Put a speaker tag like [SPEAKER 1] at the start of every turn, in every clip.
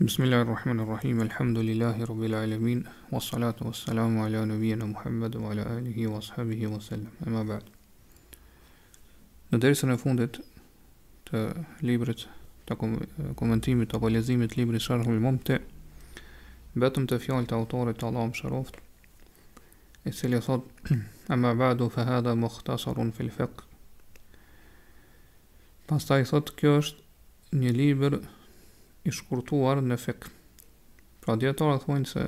[SPEAKER 1] بسم الله الرحمن الرحيم الحمد لله رب العالمين والصلاة والسلام على نبينا محمد وعلى آله وصحبه وسلم أما بعد ندرس نفوندت تليبرت تكم كومنتيمي تباليزيمي شرح الممتع باتم تفيال تأطور تعلام شرفت i cili thot amma ba'du fa hadha mukhtasarun fil fiqh pastaj thot kjo është një libër i shkurtuar në fiqh pra dietarët thonë se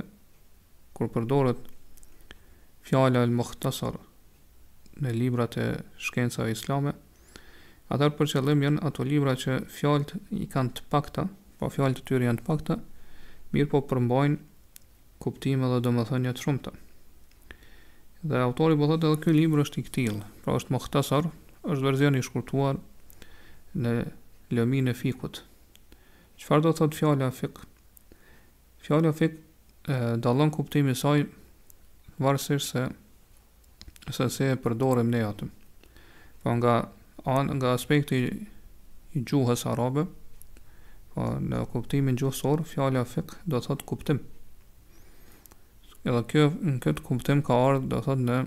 [SPEAKER 1] kur përdoret fjala al mukhtasar në librat e shkencave islame atëherë për qëllim janë ato libra që fjalët i kanë të pakta pa po fjalët e tyre janë të pakta mirëpo përmbajnë kuptime dhe domethënie të shumta. Dhe autori po thotë edhe ky libër është i këtillë, pra është muhtasar, është version i shkurtuar në lëmin e fikut. Çfarë do thotë fjala fik? Fjala fik dallon kuptimi i saj varësisht se se si e përdorim ne atë. Po nga an, nga aspekti i gjuhës arabe, po në kuptimin gjuhësor, fjala fik do të thotë kuptim. Edhe kjo në këtë kuptim ka ardh do të thotë në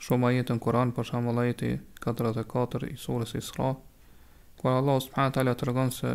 [SPEAKER 1] shumë ajete në Kur'an, për shembull ajeti 44 i surës Isra, ku Allah subhanahu wa taala tregon se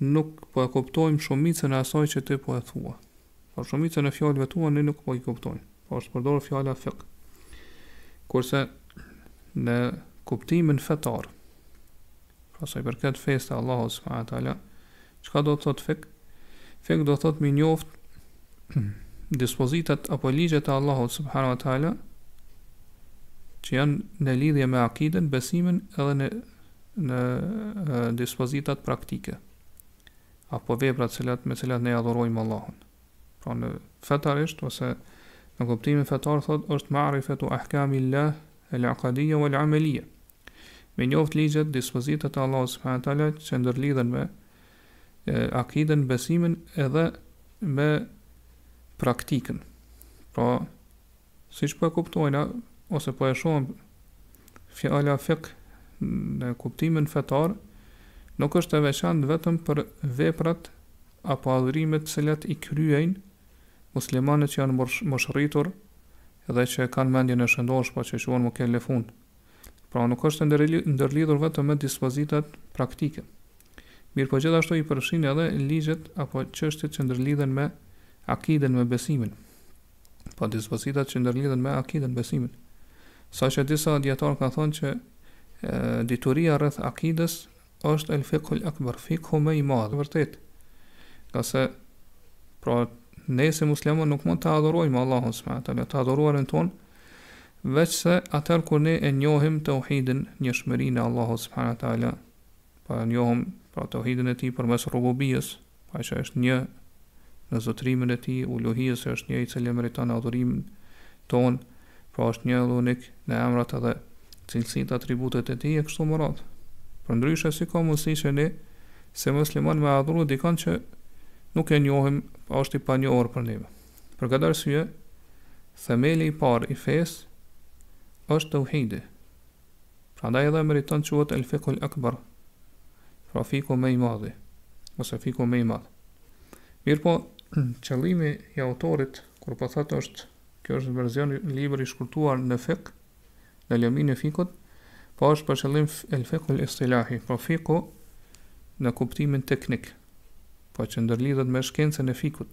[SPEAKER 1] Nuk po e kuptojmë shumicën e asaj që ti po e thua. Pra shumicën e fjalëve tua ne nuk po i kuptojmë. Pra është përdorur fjala fik. Kurse në kuptimin fetar, pra sa i përket fesë të Allahut subhanahu wa taala, çka do të thotë fik? Fik do të thotë me njoft dispozitat apo ligjet e Allahut subhanahu wa taala që janë në lidhje me akiden, besimin edhe në në dispozitat praktike apo veprat të cilat me të cilat ne adhurojmë Allahun. Pra në fetarisht ose në kuptimin fetar thot është ma'rifatu ahkamillah al-aqadiyya wal-amaliyya. Me njoft ligjet, dispozitat e Allahut subhanahu wa taala që ndërlidhen me akiden, besimin edhe me praktikën. Pra Siç po e kuptojna ose po e shohim fjala fikh në kuptimin fetar nuk është e veçantë vetëm për veprat apo adhurimet të cilat i kryejnë muslimanët që janë moshërritur edhe që kanë mendjen e shëndoshë po që quhen mukellefun. Pra nuk është e ndërlidhur vetëm me dispozitat praktike. Mirëpo gjithashtu i përfshin edhe ligjet apo çështjet që ndërlidhen me akiden, me besimin. po dispozitat që ndërlidhen me akiden, besimin. Saqë disa dijetarë kanë thonë që dituria rreth akides është el fikhul akbar, fikhu më i madh, vërtet. Ngase, pra, ne si muslimon nuk mund të adhurojmë Allahun s.w.t. të adhuruarin tonë, veçse atëherë kur ne e njohim teuhidin njëshmërinë e Allahut s.w.t. Po e njohim pra tauhidin e tij përmes rububijjes, ai që është një në zotërimin e tij, uluhijjes që është një i cili e meriton adhurimin tonë, pra është një dhe unik në emrat edhe cilësitë atributet e tij e kështu me radhë. Përndryshe si ka mundësi që ne si musliman me adhuru dikon që nuk e njohim, pra është i panjohur për ne. Për këtë arsye, themeli i parë i fesë është tauhidi. Prandaj edhe meriton të quhet El Fiqhul Akbar, pra fiku më i madhi, ose fiku më i madh. Mirëpo, qëllimi i autorit kur po thotë është kjo është version libër i shkurtuar në fik, në lëminë e fikut, po është për qëllim El Fiqhul Istilahi, pra fiku në kuptimin teknik, po që ndërlidhet me shkencën e fikut.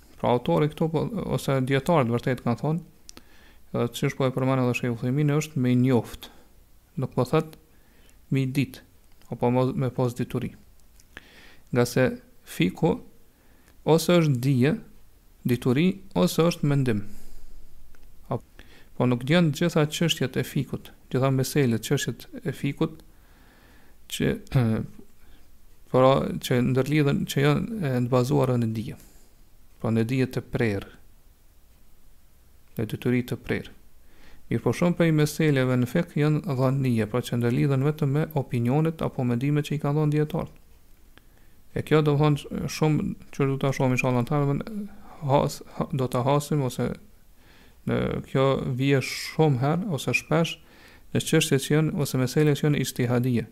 [SPEAKER 1] Pra autori këtu po ose dijetarët vërtet kanë thonë, edhe siç po e përmend edhe Sheikh Uthejmini është me njoft. Nuk po thot me dit apo me pos dituri. Ngase fiku ose është dije, dituri ose është mendim. Apo po nuk janë gjitha çështjet e fikut, gjitha meselet, çështjet e fikut që pra që ndërlidhen që janë të bazuara në dije. Pra në dije të prerë. Në dituri të prerë. Mirëpo shumë prej meseleve në fik janë dhannije, pra që ndërlidhen vetëm me opinionet apo mendimet që i kanë dhënë dijetarët. E kjo do thonë shumë që do ta shohim inshallah ta has do ta hasim ose në kjo vije shumë herë ose shpesh në çështje që janë ose mesele që janë ixhtihadije,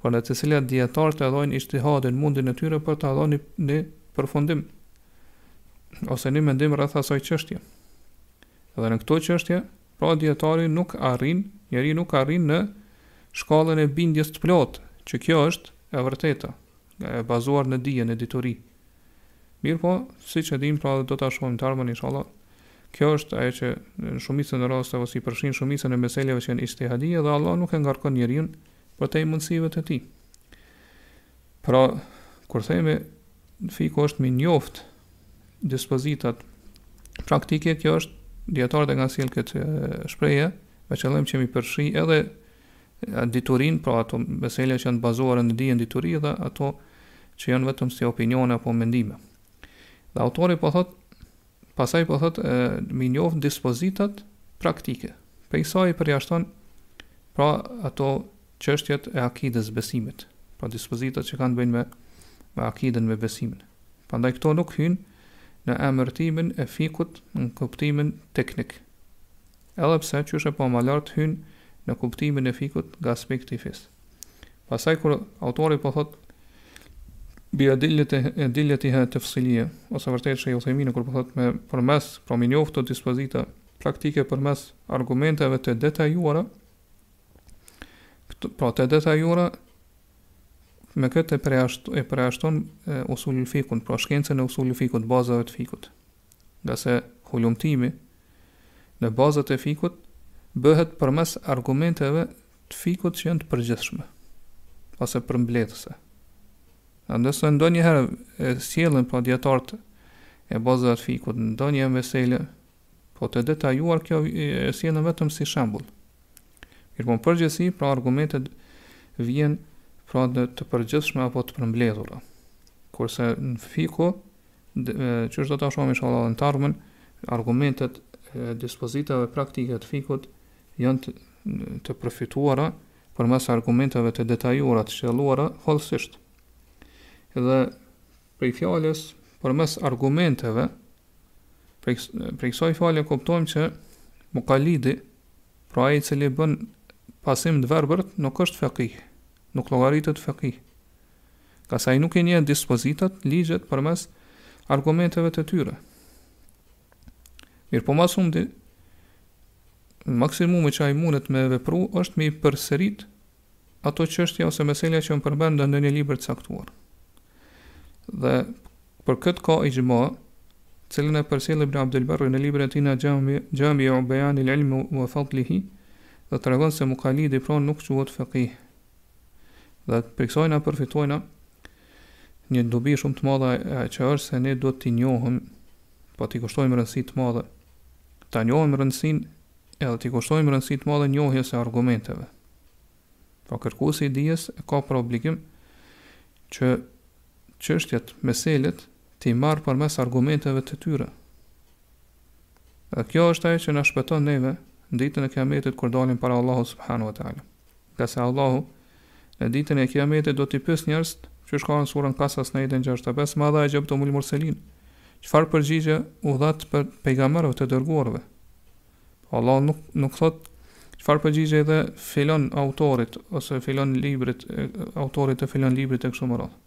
[SPEAKER 1] pra në të cilat dijetarët e dhajnë ixhtihadin, mundin e tyre për ta dhënë një përfundim ose një mendim rreth asaj çështje. Dhe në këto çështje, pra dijetari nuk arrin, njeriu nuk arrin në shkallën e bindjes të plotë, që kjo është e vërteta, e bazuar në dije, në dituri, Mirëpo, siç e dimë pra dhe do ta shohim në të ardhmen inshallah, kjo është ajo që në shumicën e rasteve ose i përfshin shumicën e meseleve që janë ixhtihadije dhe Allahu nuk e ngarkon njeriun përtej mundësive të tij. Pra, kur themi fiku është me njoft dispozitat praktike, kjo është dijetarët e kanë sjell këtë shprehje me qëllim që m'i përfshi edhe diturinë, pra ato mesele që janë të bazuara në dije në dituri dhe ato që janë vetëm si opinione apo mendime. Dhe autori po thot, pastaj po thot, m'i njof dispozitat praktike, pe i sa i përjashton pra ato qështjet e akidës besimit, pra dispozitat që kanë të bëjnë me, me akidën me besimin. Prandaj këto nuk hyjnë në emërtimin e fikut në kuptimin teknik. Edhe pse, qysh e pamë lart, hyn në kuptimin e fikut nga aspekti i fesë. Pastaj kur autori po thotë bi edilet edil-letiha tefsilije, ose vërtet Shejh Uthejmini kur po thotë përmes, pra me njoft këto dispozita praktike përmes argumenteve të detajuara, pra të detajuara me këtë e përjashton usulul fikun, pra shkencën e usulul fikut, bazave të fikut. ngase hulumtimi në bazat e fikut bëhet përmes argumenteve të fikut që janë të përgjithshme ose përmbledhëse. Ndërsa ndonjëherë e sjellin pra dijetarët e bazave të fikut ndonjë meselë, po të detajuar kjo e sjellin vetëm si shembull. Mirëpo në përgjithësi, pra argumentet vijnë pra të përgjithshme apo të përmbledhura. Kurse në fikh, Qysh do ta shohim inshallah edhe në të ardhmen, argumentet e dispozitave praktike të fikut janë të, të përfituara përmes argumenteve të detajuara të shtjelluara hollësisht. Dhe prej fjalës përmes argumenteve prej prej kësaj fjale kuptojmë që mukalidi pra ai i cili bën pasim të verbër nuk është fekih, nuk llogaritet fekih. Ngase ai nuk i njeh dispozitat, ligjet përmes argumenteve të tyre. Mirëpo maksimum di maksimumi që ai mundet me vepru është me i përsërit ato çështje ose meselja që janë përmend në një libër të caktuar. Dhe për këtë ka ixhma, të cilën e përcjell Ibn Abdul Berri në librin e tij Xhami Xhamiu Bejanil Ilmi ve Fadlihi, dhe tregon se mukalidi pra nuk quhet fekih, Dhe prej kësaj na përfitojna një dobi shumë të madhe që është se ne duhet t'i njohim, po t'i kushtojmë rëndësi të madhe. Ta njohim rëndësinë edhe t'i kushtojmë rëndësi të madhe njohjes së argumenteve. Po kërkuesi i dijes e ka për obligim që çështjet, meselet t'i marrë përmes argumenteve të tyre. Dhe kjo është ajo që na shpëton neve në ditën e Kiametit kur dalim para Allahut subhanahu wa taala. Ngase Allahu në ditën e Kiametit do t'i pyesë njerëzit, qysh është në suren Kasas në ajetin 65, madha exhebtumul murselin. Çfarë përgjigje u dhatë pra pejgamberëve të dërguarve? Pra Allahu nuk nuk thot çfarë përgjigje i dhe filan autorit ose filan librit, autorit të filan librit e kështu me radhë.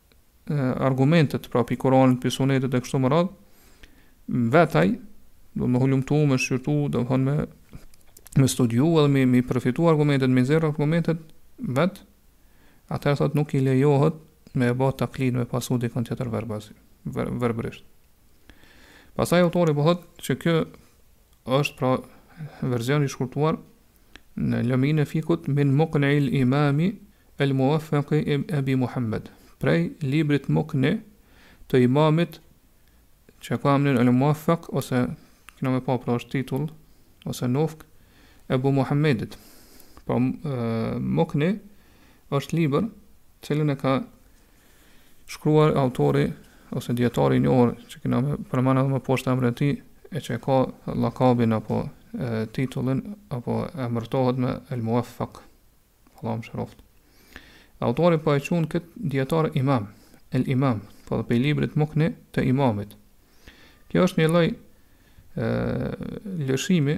[SPEAKER 1] argumentet, pra pi Kur'anit, pi Sunetit e kështu me radh, vet ai din me hulumtu, me shqyrtu, domethënë me, me studiu edhe me, me përfitu argumentet, me nxjerr argumentet vet, atëherë thot nuk i lejohet me ba taklid me pasu dikënd tjetër verbasi, ver, verbërisht. Pastaj autori po thot që kjo Është pra version i shkurtuar në lëmin e fikut Min Muqni il Imami el Muwaffaqi Ebi Muhammed, prej librit Muqni të Imamit që ka emrin el Muwaffaq ose e kena me pa pra është titull ose nofkë Ebu Muhammedit. Pra Muqni është libër, cilën e ka Shkruar autori ose dietari i njohur që kena me përmend edhe më poshtë emrin e tij e që ka lakabin apo e, titullin apo emërtohet me El Muwaffaq. Allahu e mëshiroftë. Autori po e quan kët dietar Imam, El Imam, po dhe pi librit Mukni të Imamit. Kjo është një lloj lëshimi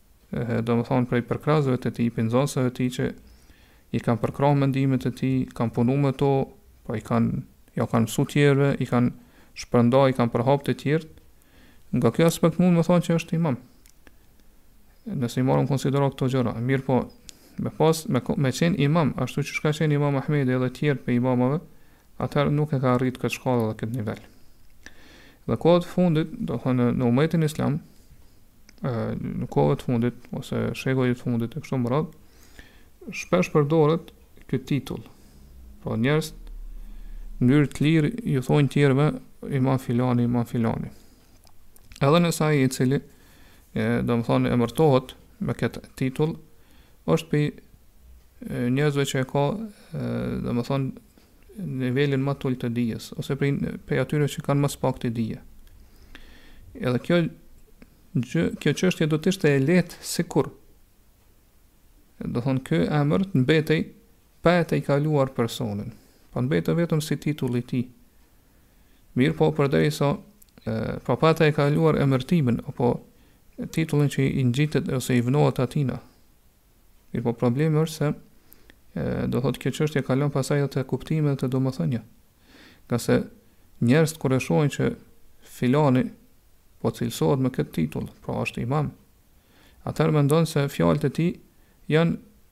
[SPEAKER 1] e, domethënë prej përkrahësve të tij, pi nxënësve të tij që i kanë përkrahë mendimet e tij, kanë punu me to, po i kanë, ja kanë mësu tjerve, i kanë shpërnda, i kanë përhap të tjertë, nga kjo aspekt mund me thonë që është imam. Nëse i marrim në konsideratë këto gjëra, mirëpo, me, pas, me, me qenë imam, ashtu siç ka qenë imam Ahmedi edhe tjerë prej imamave, atëherë nuk e ka arrit këtë shkallë dhe këtë nivel. Dhe kohët fundit, domethënë në umetin islam, në kohët fundit ose shekujt e fundit e kështu me radhë, shpesh përdoret ky titull. Pra njerëzit në mënyrë të lirë ju thonë tjerëve imam filani, imam filani. Edhe nëse ai i cili e domethënë emërtohet me këtë titull është pi njerëzve që e ka domethënë nivelin më të ulët të dijes ose prej prej atyre që kanë më s'pakti dije. Edhe kjo gjë, kjo çështje do të ishte e lehtë sikur domethënë ky emër të mbetej pa e tejkaluar personin. Po mbetet vetëm si titull i tij. Mirpo përderisa pra pa e tejkaluar emërtimin apo titullin që i ngjitet ose i vnohet atina. Mirpo problemi është se domethënë kjo çështje kalon pasaj edhe te kuptimi dhe te domethënia. Ngase njerëzit kur e shohin që filani po cilësohet me këtë titull, pra është imam, atëherë mendojnë se fjalët e tij janë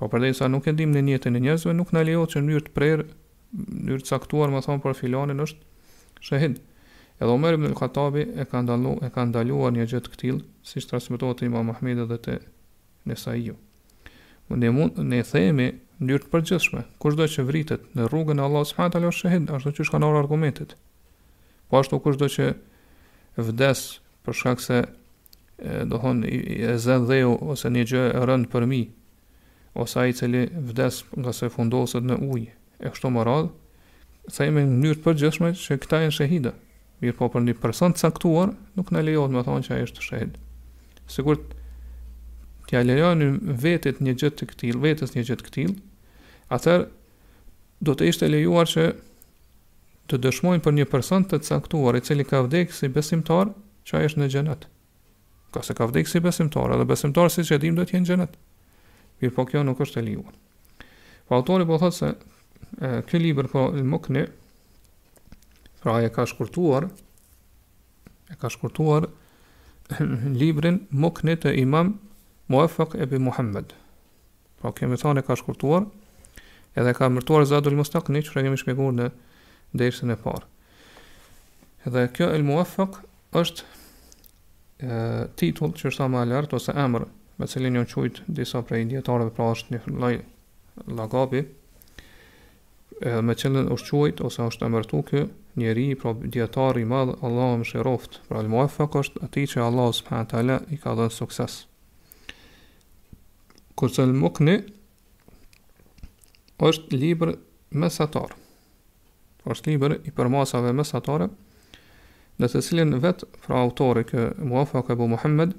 [SPEAKER 1] Po përderisa nuk e dimë ne nijetin e njerëzve nuk na lejohet që në mënyrë të prerë në mënyrë të caktuar me thonë për filanin është shahid. Edhe Omer ibn al-Khattabi e ka ndalu, e ka ndaluar një gjë të këtillë, siç transmetohet te Imam Ahmedi dhe te Nesaiu. Ne mund të themi në mënyrë të përgjithshme, kushdo që vritet në rrugën e Allahut subhanahu teala është shahid, ashtu siç kanë ardhur argumentet. Po ashtu kushdo që vdes për shkak se do thonë e zë dheu ose një gjë e rëndë përmbi, ose ai i cili vdes ngase fundoset në ujë, e kështu me radhë, themi në mënyrë të përgjithshme që këta janë shahida. Mirëpo për një person të caktuar, nuk na lejohet me thonë që ai është shahid. Sikur t'ia lejonim vetit një gjë të këtillë, vetes një gjë të këtillë, atëherë do të ishte e lejuar që të dëshmojmë për një person të caktuar i cili ka vdekur si besimtar, që ai është në xhenet. Ngase ka vdekur si besimtar, edhe besimtarët siç e dimë do të jenë në xhenet. Mirëpo kjo nuk është e lejuar. Po autori po thotë se ky libër po El Mukni pra e ka shkurtuar e ka shkurtuar librin Mukni të Imam Muafak Ebi Muhammed. Pra kemi thonë e ka shkurtuar edhe e ka emërtuar Zadul Mustaqni që kemi shpjeguar në dersin e parë. Edhe kjo El Muwaffaq është e, titull që është më lart ose emër me të cilin janë quajt disa prej dietarëve pra është një lloj llagapi edhe me të cilin është quajt ose është emërtu ky njeri pra dietar i madh Allahu e mëshiroftë pra al muafaq është ai që Allahu subhanahu teala i ka dhënë sukses Kurse El Mukni është libër mesatar. Është libër i përmasave mesatare, në të cilin vet pra autori ky Muafak Abu Muhammed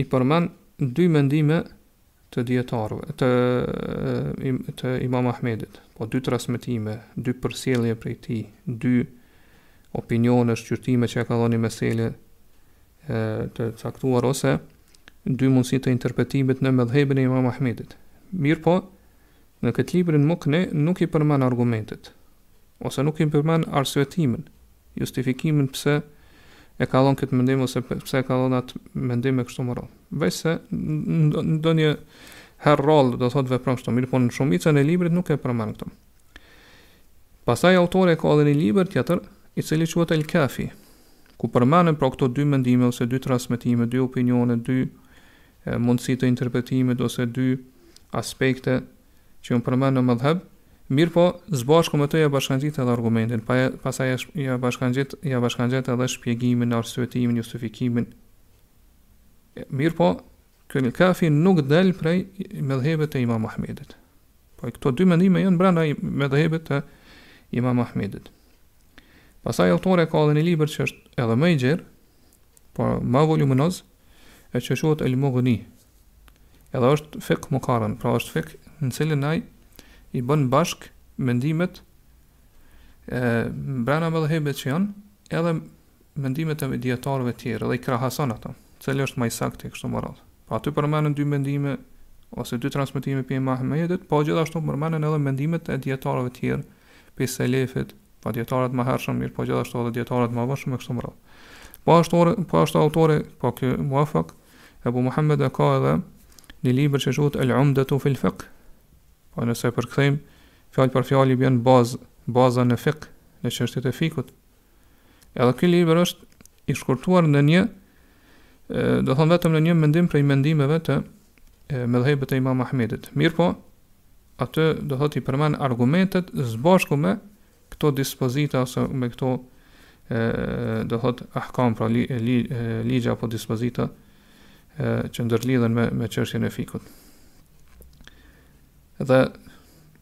[SPEAKER 1] i përmend dy mendime të dietarëve, të të Imam Ahmedit, po dy transmetime, dy përsjellje prej tij, dy opinione, shqyrtime që i ka dhënë në një mesele të caktuar ose dy mundësi të interpretimit në medhhebin e Imam Ahmedit. Mirëpo, në këtë librin Mukni nuk i përmend argumentet, ose nuk i përmend arsyetimin, justifikimin pse e ka dhonë këtë mendim, ose pse e ka dhonë atë mendim e kështu me radhë. Veçse ndonjëherë rrallë do thotë vepron kështu, mirëpo në shumicën e librit nuk e përmend këtë. Pastaj autori ka edhe një libër tjetër, i cili quhet El Kafi, ku përmenden pra këto dy mendime ose dy transmetime, dy opinione, dy mundësi të interpretimit ose dy aspekte që janë përmendur në medhheb, mirëpo së bashku me to ia bashkangjit edhe argumentin, po pastaj ia bashkangjit ia bashkangjit edhe shpjegimin, arsyetimin, justifikimin. Mirëpo ky el kafi nuk del prej medhhebit të Imam Ahmedit. Po këto dy mendime janë brenda medhhebit të Imam Ahmedit. Pastaj autori e ka edhe një libër që është edhe më i gjerë, po më voluminoz, e që quhet El Mugni. Edhe është fiqh mukaren, pra është fiqh në cilin ai i bën bashkë mendimet e brenda medhhebit që janë, edhe mendimet e dijetarëve të tjerë, edhe i krahason ato, cili është më i saktë kështu me radhë. Pra aty përmenden dy mendime ose dy transmetime prej imam Ahmedit, po gjithashtu përmenden edhe mendimet e dijetarëve të tjerë prej selefit, pra dijetarët më hershëm, mirëpo gjithashtu edhe dijetarët më vonshëm e kështu me radhë. Po ashtu, po ashtu autori, pra ky Muvefek, Ebu Muhammed e ka edhe një libër që quhet El Umdetu Fil Fikh, po nëse përkthejmë, fjalë për fjalë i bjen bazë, baza në fikh, në çështjet e fikhut, Edhe ky libër është i shkurtuar në një domethënë vetëm në një mendim prej mendimeve të medhhebit të imam Ahmedit. Mirëpo, atë domethënë i përmend argumentet së bashku me këto dispozita ose me këto domethënë ahkam pra li, li, ligja apo dispozita që ndërlidhen me, me çështjen e fikhut. Dhe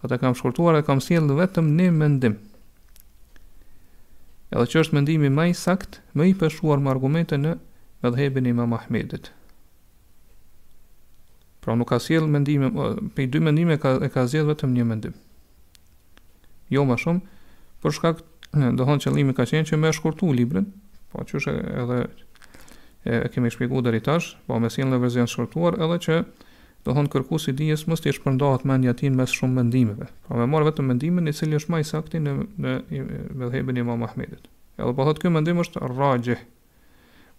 [SPEAKER 1] Po ta kam shkurtuar dhe kam sjellë vetëm një mendim. Edhe që është mendimi më i saktë, më i peshuar me argumente në medhhebin e Imam Ahmedit. Pra nuk ka sjellë mendime, prej dy mendime ka e ka zgjedh vetëm një mendim. Jo më shumë, për shkak domethënë qëllimi ka qenë që me shkurtu librin, po qysh edhe e, e kemi shpjeguar deri tash, po me sjellë në version shkurtuar edhe që Domethënë kërkuesi i dijes mos t'i shpërndahet mendja e tij në mes shumë mendimeve, pra me marrë vetëm mendimin i cili është më i saktë në në medhhebin e Imam Ahmedit. Edhe po thotë ky mendim është raxhih,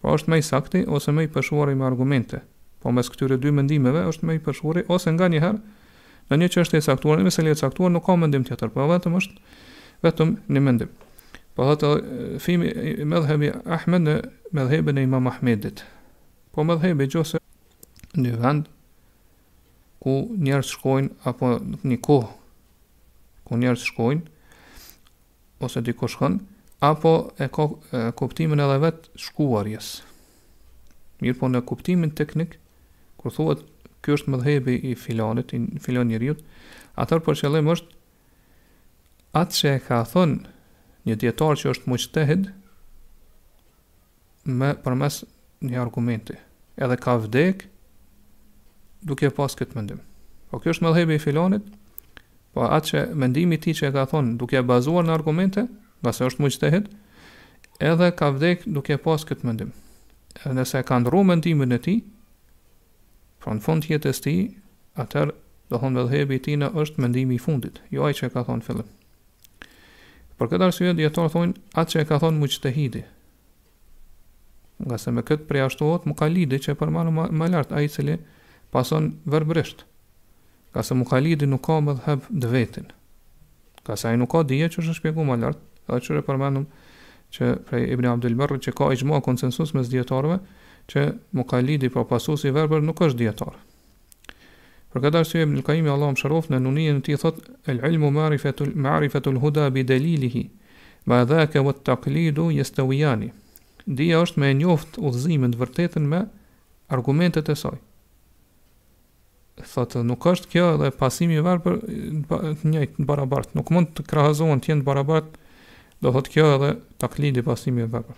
[SPEAKER 1] pra është më i saktë ose më i peshuari me argumente, po mes këtyre dy mendimeve është më i peshuari ose nganjëherë në një çështje e caktuar, në meselë e caktuar nuk ka mendim tjetër, po vetëm është vetëm një mendim. Po thotë fi medhhebi Ahmed në medhhebin e Imam Ahmedit. Po medhhebi gjose një vend ku njerëz shkojnë apo në një kohë ku njerëz shkojnë ose diku shkon apo e ka e, kuptimin edhe vet shkuarjes. Mirëpo në kuptimin teknik kur thuhet ky është medhhebi i filanit, i filan njeriut, atëherë për qëllim është atë që e ka thënë një dijetar që është muxhtehid, me përmes një argumenti. Edhe ka vdek duke pas këtë mendim. Po kjo është medhhebi i filonit, po atë që mendimi i tij që e ka thonë duke bazuar në argumente, ngase është muxhtehid, edhe ka vdek duke pas këtë mendim. Edhe nëse ka ndru mendimin e tij, pra në fund të jetës tij, atëherë domethënë medhhebi i tij në është mendimi i fundit, jo ai që e ka thonë në fillim. Për këtë arsye dijetarë thonë atë që e ka thonë muxhtehidi. Ngase me këtë përjashtohet mukalidi që e përmendëm ma lartë ai i cili pason verbërisht. Ngase mukalidi nuk ka medhheb të vetin. Ngase ai nuk ka dije që është shpjegu më lartë, edhe që e përmendëm që prej Ibn Abdul Barr që ka ixhma konsensus mes dijetarëve që mukalidi pra pasuesi i verbër nuk është dijetar. Për këtë arsye Ibn al-Qayyim Allahu mëshiroft në nunien e tij thot el-ilmu ma'rifatu ma'rifatu al-huda bi dalilihi ma dhaka wa at-taqlidu yastawiyani. Dija është me njoft udhëzimin të vërtetën me argumentet e saj. Thotë, nuk është kjo edhe pasimi i verbër të njëjtë të barabart, nuk mund të krahazohen të jenë të barabart, do thotë kjo edhe taklidi pasimi i verbër.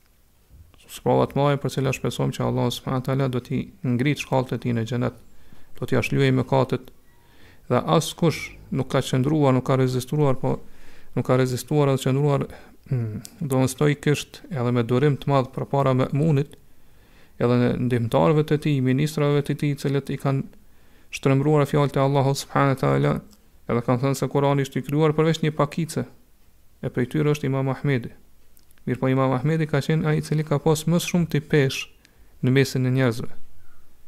[SPEAKER 1] Sprova të mëdha për të cilat shpresojmë që Allahu subhanahu wa taala do t'i ngrit shkallët e tij në xhenet, do t'ia shlyejë mëkatet dhe askush nuk ka qëndruar, nuk ka rezistuar, po nuk ka rezistuar edhe qëndruar mm, do në stoj kështë edhe me durim të madh përpara Memunit, edhe ndihmëtarëve të tij, ministrave të tij, të cilët i kanë shtrembëruar fjalët e Allahu subhanahu wa ta'ala, Edhe kanë thënë se Kurani është i krijuar përveç një pakice, e prej tyre është Imam Ahmedi. Mirëpo Imam Ahmedi ka qenë ai i cili ka pas më së shumti peshë në mesin e njerëzve.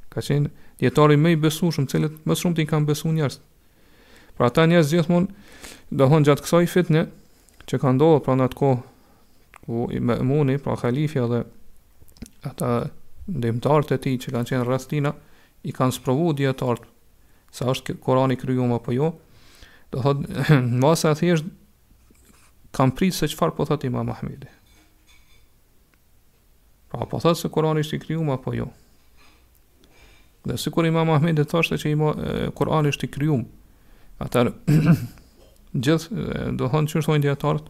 [SPEAKER 1] Ka qenë dijetari më i besueshëm, cilit më së shumti i kanë besu njerëzit. Pra ata njerëz gjithmonë domethënë gjatë kësaj fitne që ka ndodh pra në atë kohë ku Memuni, pra khalifja dhe ata ndihmtarët e tij që kanë qenë rreth tina, i kanë sprovu dijetarët se a është Kurani i krijum apo jo. Do thotë masa e thjeshtë kanë prit se çfarë po thot Imam Ahmedi. Pra a po thot se Kurani është i krijum apo jo. Dhe sikur Imam Ahmedi të thoshte që ima, Kurani është i krijum, atëherë gjithë do thon siç thonë dijetarët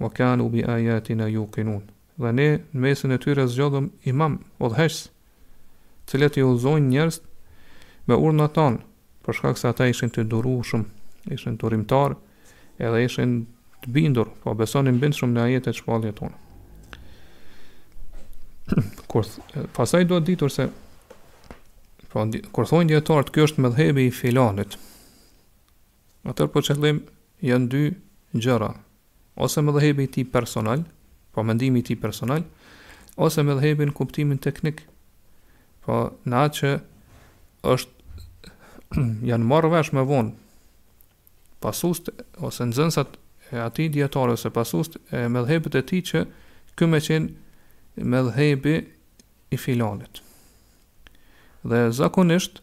[SPEAKER 1] Wa kanu bi ayatina yuqinun. Dhe Ne në mesin e tyre zgjodhëm imam, udhëheqës, të cilët i udhëzojnë njerëzit me urdhnat tanë, për shkak se ata ishin të durueshëm, ishin durimtarë, edhe ishin të bindur, po besonin bindshëm në ajetet shpalljet tona. Kurse pas kësaj duhet ditur se po kur thonë dijetarët, ky është medhhebi i filanit. Atëherë për qëllim janë dy gjëra, ose medhhebi i tij personal, po mendimi i tij personal, ose medhhebi në kuptimin teknik, po në atë që është janë marrë vesh më vonë pasuesit ose nxënësat e atij dijetari ose pasuesit e medhhebit të tij që ky me qenë medhhebi i filanit. Dhe zakonisht,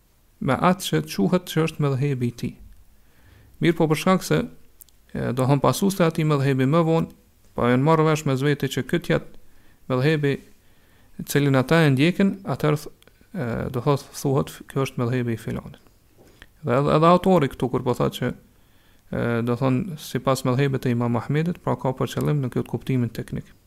[SPEAKER 1] me atë që quhet që është mëdhëhebi i ti. Mirë po përshkak se do hëmë pasus të ati mëdhëhebi më vonë, pra po janë marrë vesh mes vete që ky të jetë medhhebi cilin ata e ndjekin, atëherë do thotë thuhet ky është medhhebi i filanit. Dhe edhe, edhe autori këtu kur po thotë që domethënë sipas medhhebit të imam Ahmedit, pra ka për qëllim në këtë kuptimin teknik.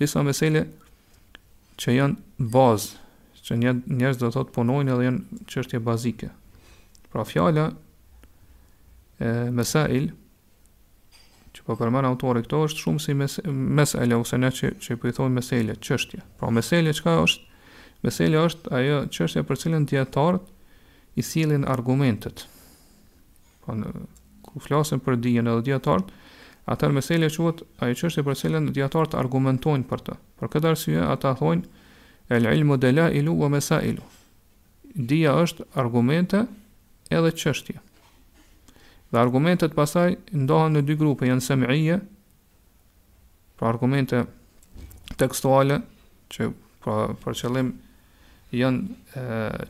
[SPEAKER 1] Disa mesele që janë bazë, që njerëzit do të thotë punojnë edhe janë çështje bazike. Pra fjala mesail që po përmend autori këtu është shumësi mes, mesele ose ne që që po i thojmë mesele, çështje. Pra mesele çka është? Mesele është ajo çështje për cilën dijetarët i sillin argumentet. Pra ne kur flasim për dijen edhe dijetarët, atëherë mesele quhet ajo çështje për cilën dijetarët argumentojnë për të. Për këtë arsye ata thonë el ilmu delailu ve mesailu. Dija është argumente edhe çështje. Dhe argumentet pastaj ndahen në dy grupe, janë semije Pra argumente tekstuale që pra për qëllim janë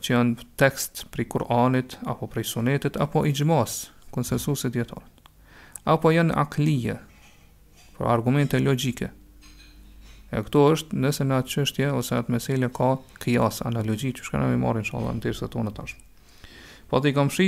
[SPEAKER 1] që janë tekst prej Kur'anit apo prej Sunetit apo ixhmas konsensusit dijetarëve. Apo janë aklije, pra argumente logjike. E këtu është nëse në atë çështje ose atë mesele ka kijas analogji që çka kena me marrë inshallah në derset tona tash. Po thotë i kam fshi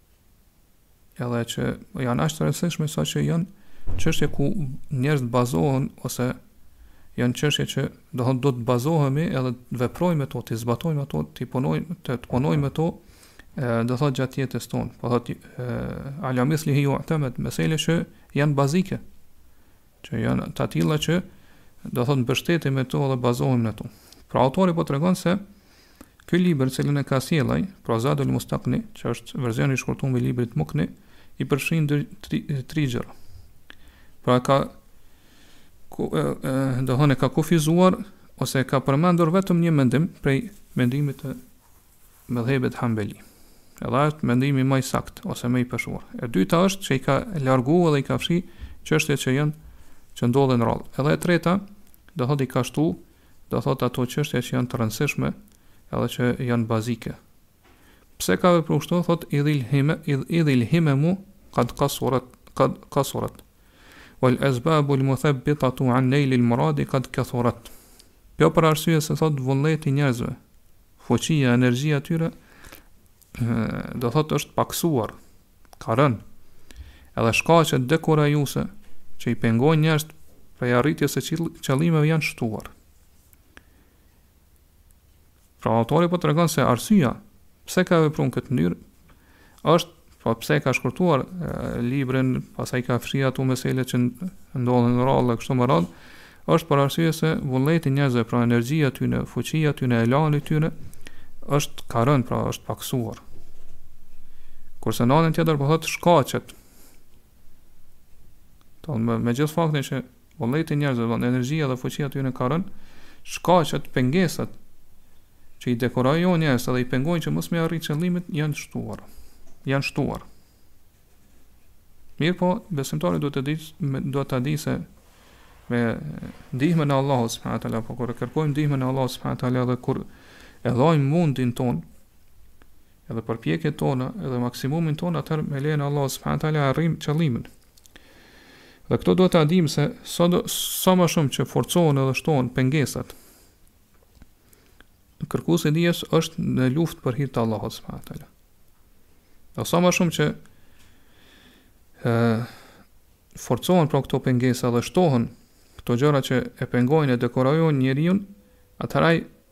[SPEAKER 1] edhe që janë aq të rëndësishme saqë janë çështje ku njerëzit bazohen ose janë qështje që do thotë do të bazohemi edhe të veprojmë me to, të zbatojmë me to, të punojmë, të, të punojmë me to, do thotë gjatë jetës tonë. Po thotë ala mithlihi ju'temed, mesele që janë bazike. Që janë të atilla që do thotë mbështetemi në to dhe bazohemi në to. Pra autori po tregon se ky libër të cilin e ka sjell ai, pra Zadul Mustakni, që është versioni i shkurtuar i librit Mukni, i përfshin tri, tri gjëra. Pra ka ku, e, e, domethënë ka kufizuar ose ka përmendur vetëm një mendim prej mendimit të medhhebit Hanbeli. Edhe është mendimi më i saktë ose më i peshuar. E dyta është që i ka largu edhe i ka fshi çështjet që janë që ndodhin rrallë. Edhe e treta, do thotë i ka shtu, do thotë ato çështje që janë të rëndësishme edhe që janë bazike. Pse ka vepruar kështu? Thotë idhil hime, idhil himemu kad kasurat, kad kasurat. Vel esbabul muthabbitatu an nejlil muradi kad kethurat. Kjo për arsye se thot vullneti i njerëzve, fuqia, energjia e tyre do thot është pakësuar, ka rënë. Edhe shkaqet dekurajuse që i pengojnë njerëzit prej arritjes së qëllimeve janë shtuar. Pra autori po tregon se arsyeja pse ka vepruar në këtë mënyrë është po pse ka shkurtuar librin, pastaj ka fshi ato mesele që ndodhen në rrallë kështu me radhë, është për arsye se vullneti i njerëzve, pra energjia e tyne, fuqia e tyne, elani i tyne është ka rënë, pra është paksuar. Kurse në anën tjetër po thot shkaqet. Domethënë, me gjithë faktin që vullneti i njerëzve, domethënë energjia dhe fuqia e tyre ka rënë, shkaqet, pengesat që i dekurajojnë njerëzit dhe i pengojnë që mos me arrit qëllimet janë shtuar. Janë shtuar. Mirëpo, besimtari duhet të di, duhet të di se me ndihmën e Allahut subhanahu teala, po kur kërkojmë ndihmën e Allahut subhanahu teala dhe kur e japim mundin tonë edhe përpjekjet tona edhe maksimumin tonë atëherë me lejen e Allahut subhanahu teala arrijmë qëllimin dhe këto duhet ta dimë se sado, sa më shumë që forcohen edhe shtohen pengesat kërkuesi i dijes është në luftë për hir të Allahut subhanahu teala dhe sa më shumë që ë forcohen pra këto pengesa edhe shtohen këto gjëra që e pengojnë e dekurajojnë njeriun atëherë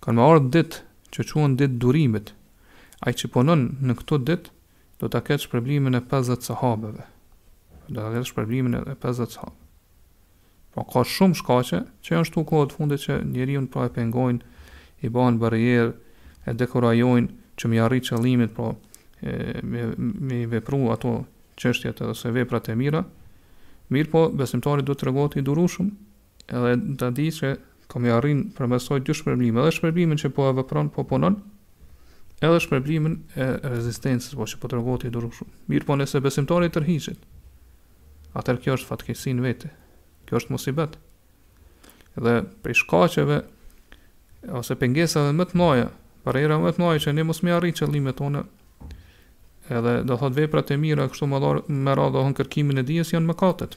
[SPEAKER 1] Kanë me ardhë ditë që quhen ditët e durimit, ai që punon në këto ditë do ta ketë shpërblimin e pesëdhjetë sahabeve, do ta ketë shpërblimin e pesëdhjetë sahabeve. Pra ka shumë shkaqe që janë shtu kohët e fundit që njeriun pra e pengojnë, i banë barrierë, e dekurajojnë që me i arrit qëllimet, pra me, me i vepru ato qështjet ose veprat e mira, mirëpo besimtari duhet të tregohet i durueshëm, Edhe ta di se ka me arrit përmes saj dy shpërblime, edhe shpërblimin që po e vepron, po punon, edhe shpërblimin e rezistencës, po që po tregohet i durueshëm. Mirëpo nëse besimtari tërhiqet, atëherë kjo është fatkeqësi në vete, kjo është musibet. Dhe prej shkaqeve, ose pengesave më të mëdha, barrierave më të mëdha që ne mos me arrit qëllimet tona, edhe domethënë veprat e mira, kështu me radhë, me radhë edhe kërkimin e dijes, janë mëkatet.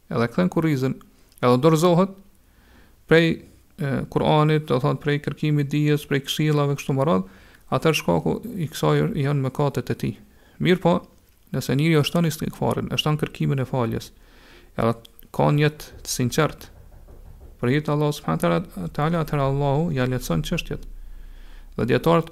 [SPEAKER 1] edhe kthen kurrizin, edhe dorëzohet prej Kur'anit, domethënë prej kërkimit të dijes, prej këshillave kështu me radhë, atëherë shkaku i kësaj janë mëkatet e tij. Mirëpo, nëse njeriu e shton istigfarin, e shton kërkimin e faljes, edhe ka nijet të sinqertë, për hir të Allahut subhanahu teala, atëherë Allahu ia lehtëson qështjet. Dhe djetarët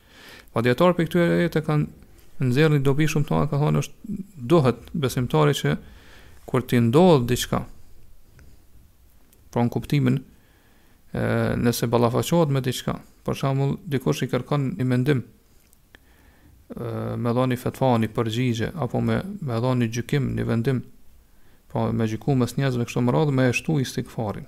[SPEAKER 1] Pra dijetarët prej këtyre ajeteve kanë nxjerrë një dobi shumë të madhe, kanë thënë se duhet besimtari që kur t'i ndodhë diçka, pra në kuptimin, e, nëse ballafaqohet me diçka, për shembull, dikush i kërkon një mendim, e, me dha një fetva, një përgjigje, apo me, me dha një gjykim, një vendim, pra me gjyku mes njerëzve kështu me radhë, me e shtu istigfarin.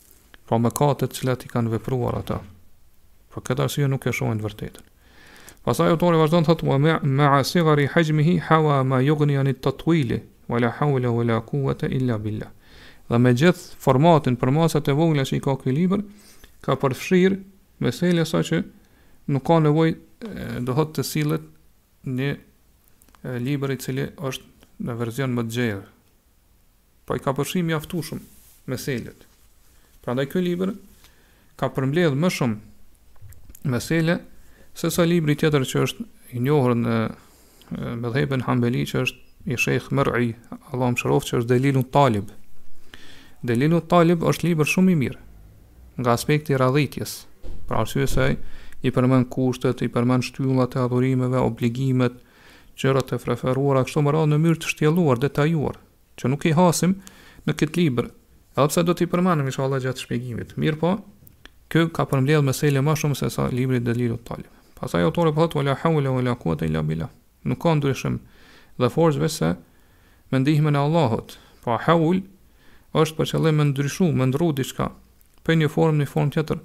[SPEAKER 1] pra mëkatet të cilat i kanë vepruar ata. Për këtë arsye nuk e shohin të vërtetën. Pastaj autori vazhdon thotë wa ma'a sigari hajmihi hawa ma yughni an at-tatwili wa la hawla wa la quwwata illa billah. Dhe me gjithë formatin për masat e vogla që i ka ky libër, ka përfshirë mesele sa që nuk ka nevojë domethënë të sillet një libër i cili është në version më të gjerë. Po i ka përfshi mjaftueshëm meselet. Prandaj ky libër ka përmbledhë më shumë mesele se sa libri tjetër që është i njohur në medhhebin Hanbeli që është i Sheikh Mer'i, Allahu e mëshiroftë që është Delilu Talib. Delilu Talib është libër shumë i mirë nga aspekti i radhitjes. Për arsye se i përmend kushtet, i përmend shtyllat e adhurimeve, obligimet, gjërat e preferuara kështu me radhë në mënyrë të shtjelluar, detajuar. që nuk i hasim në këtë libër, edhe pse do t'i përmendim inshallah gjatë shpjegimit. Mirëpo, ky ka përmbledhë mesele më shumë se sa libri Delilu Talib. Pastaj autori po thotë wala hawla wala quwata illa billah. Nuk ka ndryshim dhe forcë veçse me ndihmën e Allahut. Po hawl është për qëllim me ndryshu, me ndrru diçka, prej një forme në formë tjetër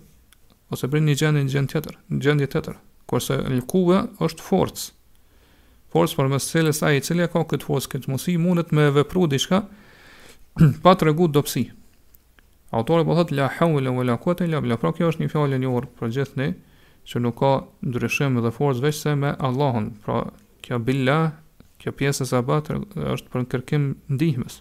[SPEAKER 1] ose prej një gjendje në gjendje tjetër, në gjendje tjetër. Kurse al-quwa është forcë. Forcë përmes së cilës ai i cili e ka këtë forcë, këtë mundësi mundet me vepru diçka pa tregu dobësi. Autori po thotë la hawla wala quwata illa billah. Pra kjo është një fjalë e njohur prej gjithë neve që nuk ka ndryshim dhe forcë veçse me Allahun. Pra kjo billah, kjo pjesëza ba është për kërkim të ndihmës.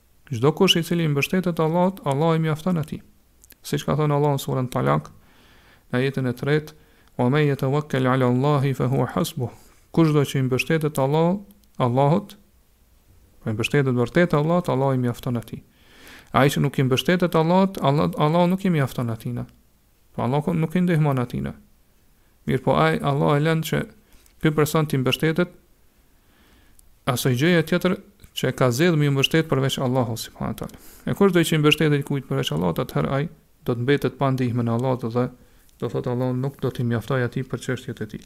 [SPEAKER 1] Çdo kush i cili i mbështetet Allahut, Allahu i mjafton atij. Siç ka thënë Allahu në surën Talak, në ajetin e tretë, "Wa men yatawakkal 'ala Allahi fa huwa hasbuh." Kushdo që i mbështetet Allahut, Allahut, po i mbështetet vërtet Allahut, Allahu i mjafton atij. Ai që nuk i mbështetet Allahut, Allahu nuk i mjafton atij. Po Allahu nuk i ndihmon atina. Mirëpo ai, Allahu e lënë që ky person t'i mbështetet asoj gjëje tjetër që ka zgjedhë me iu mbështet përveç Allahut subhanahu taala. E kushdo që i mbështetet dikujt përveç Allahut, atëherë ai do të mbetet pa ndihmën e Allahut dhe domethënë Allahu nuk do t'i mjaftojë atij për çështjet e tij.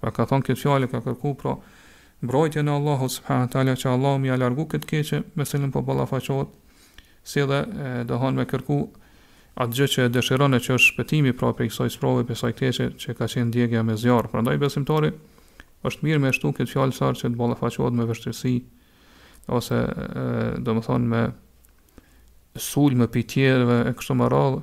[SPEAKER 1] Pra ka thonë këtë fjalë ka kërku pra mbrojtjen e Allahut subhanahu wa taala që Allahu me ia largu këtë keqe me të cilën po ballafaqohet si dhe domethënë me kërku atë gjë që e dëshiron e që është shpëtimi pra prej kësaj sprove prej kësaj keqe që ka qenë djegja me zjarr. Prandaj besimtari është mirë me e shtu këtë fjalë sa herë që të ballafaqohet me vështirësi ose domethënë me sulme prej tjerëve e kështu me radhë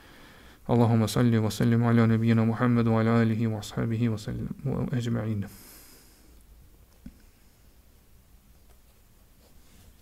[SPEAKER 1] اللهم صل وسلم على نبينا محمد وعلى آله وأصحابه وسلم أجمعين